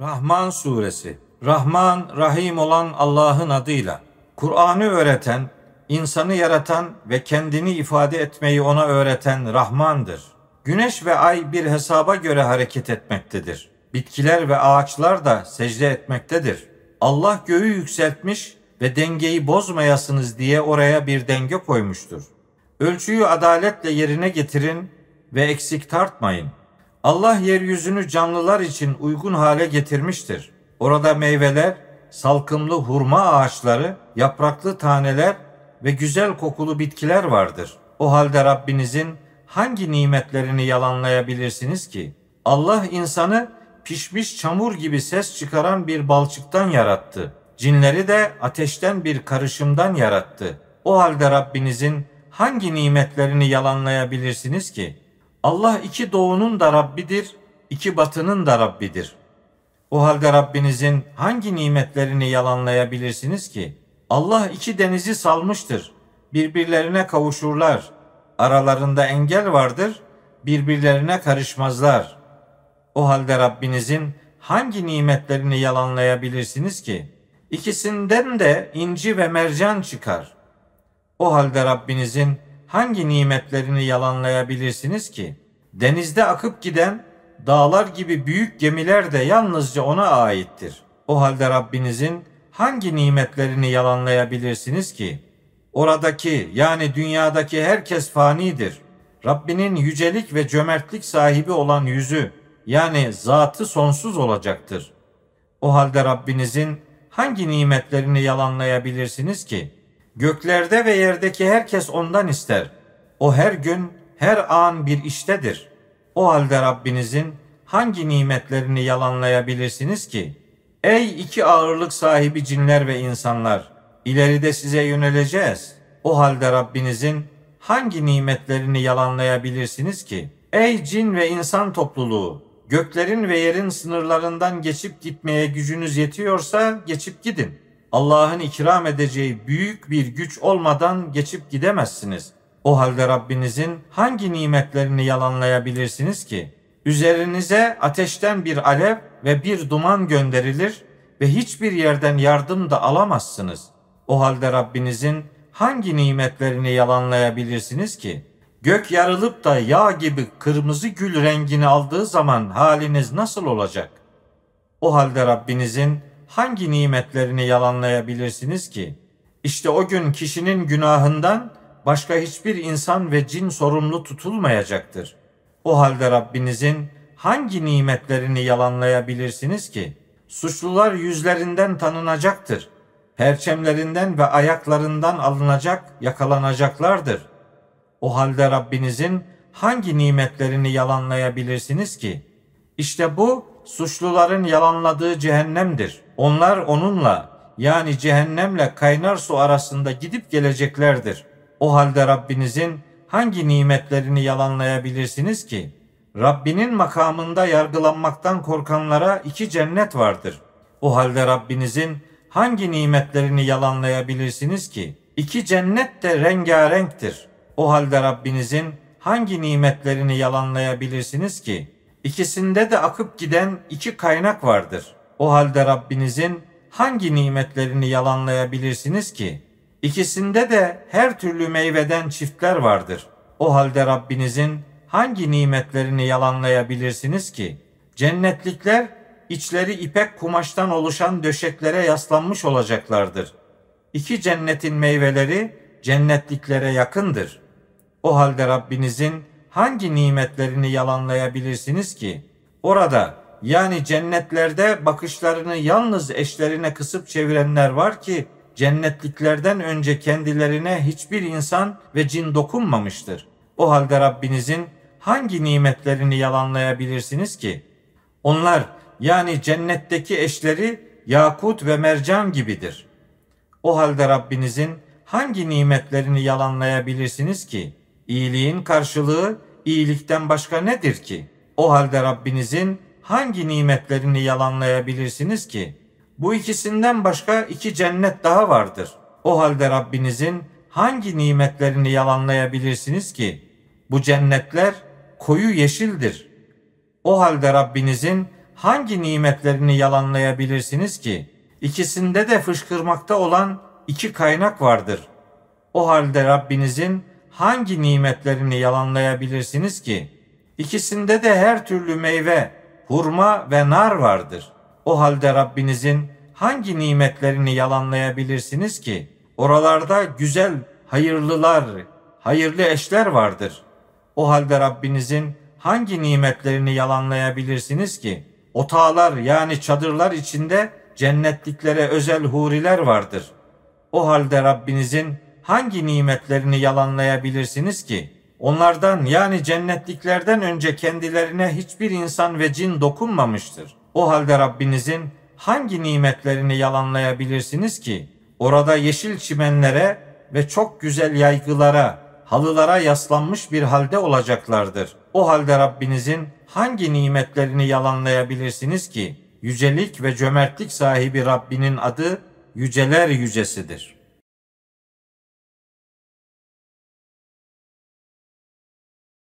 Rahman Suresi Rahman, Rahim olan Allah'ın adıyla. Kur'an'ı öğreten, insanı yaratan ve kendini ifade etmeyi ona öğreten Rahmandır. Güneş ve ay bir hesaba göre hareket etmektedir. Bitkiler ve ağaçlar da secde etmektedir. Allah göğü yükseltmiş ve dengeyi bozmayasınız diye oraya bir denge koymuştur. Ölçüyü adaletle yerine getirin ve eksik tartmayın. Allah yeryüzünü canlılar için uygun hale getirmiştir. Orada meyveler, salkımlı hurma ağaçları, yapraklı taneler ve güzel kokulu bitkiler vardır. O halde Rabbinizin hangi nimetlerini yalanlayabilirsiniz ki? Allah insanı pişmiş çamur gibi ses çıkaran bir balçıktan yarattı. Cinleri de ateşten bir karışımdan yarattı. O halde Rabbinizin hangi nimetlerini yalanlayabilirsiniz ki? Allah iki doğunun da Rabbidir, iki batının da Rabbidir. O halde Rabbinizin hangi nimetlerini yalanlayabilirsiniz ki? Allah iki denizi salmıştır. Birbirlerine kavuşurlar. Aralarında engel vardır. Birbirlerine karışmazlar. O halde Rabbinizin hangi nimetlerini yalanlayabilirsiniz ki? İkisinden de inci ve mercan çıkar. O halde Rabbinizin hangi nimetlerini yalanlayabilirsiniz ki? Denizde akıp giden dağlar gibi büyük gemiler de yalnızca ona aittir. O halde Rabbinizin hangi nimetlerini yalanlayabilirsiniz ki? Oradaki yani dünyadaki herkes fanidir. Rabbinin yücelik ve cömertlik sahibi olan yüzü yani zatı sonsuz olacaktır. O halde Rabbinizin hangi nimetlerini yalanlayabilirsiniz ki? Göklerde ve yerdeki herkes ondan ister. O her gün, her an bir iştedir. O halde Rabbinizin hangi nimetlerini yalanlayabilirsiniz ki? Ey iki ağırlık sahibi cinler ve insanlar! İleride size yöneleceğiz. O halde Rabbinizin hangi nimetlerini yalanlayabilirsiniz ki? Ey cin ve insan topluluğu! Göklerin ve yerin sınırlarından geçip gitmeye gücünüz yetiyorsa geçip gidin. Allah'ın ikram edeceği büyük bir güç olmadan geçip gidemezsiniz. O halde Rabbinizin hangi nimetlerini yalanlayabilirsiniz ki? Üzerinize ateşten bir alev ve bir duman gönderilir ve hiçbir yerden yardım da alamazsınız. O halde Rabbinizin hangi nimetlerini yalanlayabilirsiniz ki? Gök yarılıp da yağ gibi kırmızı gül rengini aldığı zaman haliniz nasıl olacak? O halde Rabbinizin hangi nimetlerini yalanlayabilirsiniz ki? İşte o gün kişinin günahından başka hiçbir insan ve cin sorumlu tutulmayacaktır. O halde Rabbinizin hangi nimetlerini yalanlayabilirsiniz ki? Suçlular yüzlerinden tanınacaktır. Perçemlerinden ve ayaklarından alınacak, yakalanacaklardır. O halde Rabbinizin hangi nimetlerini yalanlayabilirsiniz ki? İşte bu suçluların yalanladığı cehennemdir. Onlar onunla yani cehennemle kaynar su arasında gidip geleceklerdir. O halde Rabbinizin hangi nimetlerini yalanlayabilirsiniz ki? Rabbinin makamında yargılanmaktan korkanlara iki cennet vardır. O halde Rabbinizin hangi nimetlerini yalanlayabilirsiniz ki? İki cennet de rengarenktir. O halde Rabbinizin hangi nimetlerini yalanlayabilirsiniz ki? İkisinde de akıp giden iki kaynak vardır. O halde Rabbinizin hangi nimetlerini yalanlayabilirsiniz ki? İkisinde de her türlü meyveden çiftler vardır. O halde Rabbinizin hangi nimetlerini yalanlayabilirsiniz ki? Cennetlikler içleri ipek kumaştan oluşan döşeklere yaslanmış olacaklardır. İki cennetin meyveleri cennetliklere yakındır. O halde Rabbinizin hangi nimetlerini yalanlayabilirsiniz ki? Orada yani cennetlerde bakışlarını yalnız eşlerine kısıp çevirenler var ki cennetliklerden önce kendilerine hiçbir insan ve cin dokunmamıştır. O halde Rabbinizin hangi nimetlerini yalanlayabilirsiniz ki? Onlar yani cennetteki eşleri yakut ve mercan gibidir. O halde Rabbinizin hangi nimetlerini yalanlayabilirsiniz ki? İyiliğin karşılığı iyilikten başka nedir ki? O halde Rabbinizin hangi nimetlerini yalanlayabilirsiniz ki? Bu ikisinden başka iki cennet daha vardır. O halde Rabbinizin hangi nimetlerini yalanlayabilirsiniz ki? Bu cennetler koyu yeşildir. O halde Rabbinizin hangi nimetlerini yalanlayabilirsiniz ki? İkisinde de fışkırmakta olan iki kaynak vardır. O halde Rabbinizin hangi nimetlerini yalanlayabilirsiniz ki? İkisinde de her türlü meyve, hurma ve nar vardır. O halde Rabbinizin hangi nimetlerini yalanlayabilirsiniz ki? Oralarda güzel, hayırlılar, hayırlı eşler vardır. O halde Rabbinizin hangi nimetlerini yalanlayabilirsiniz ki? Otağlar yani çadırlar içinde cennetliklere özel huriler vardır. O halde Rabbinizin hangi nimetlerini yalanlayabilirsiniz ki? Onlardan yani cennetliklerden önce kendilerine hiçbir insan ve cin dokunmamıştır. O halde Rabbinizin hangi nimetlerini yalanlayabilirsiniz ki? Orada yeşil çimenlere ve çok güzel yaygılara, halılara yaslanmış bir halde olacaklardır. O halde Rabbinizin hangi nimetlerini yalanlayabilirsiniz ki? Yücelik ve cömertlik sahibi Rabbinin adı yüceler yücesidir.''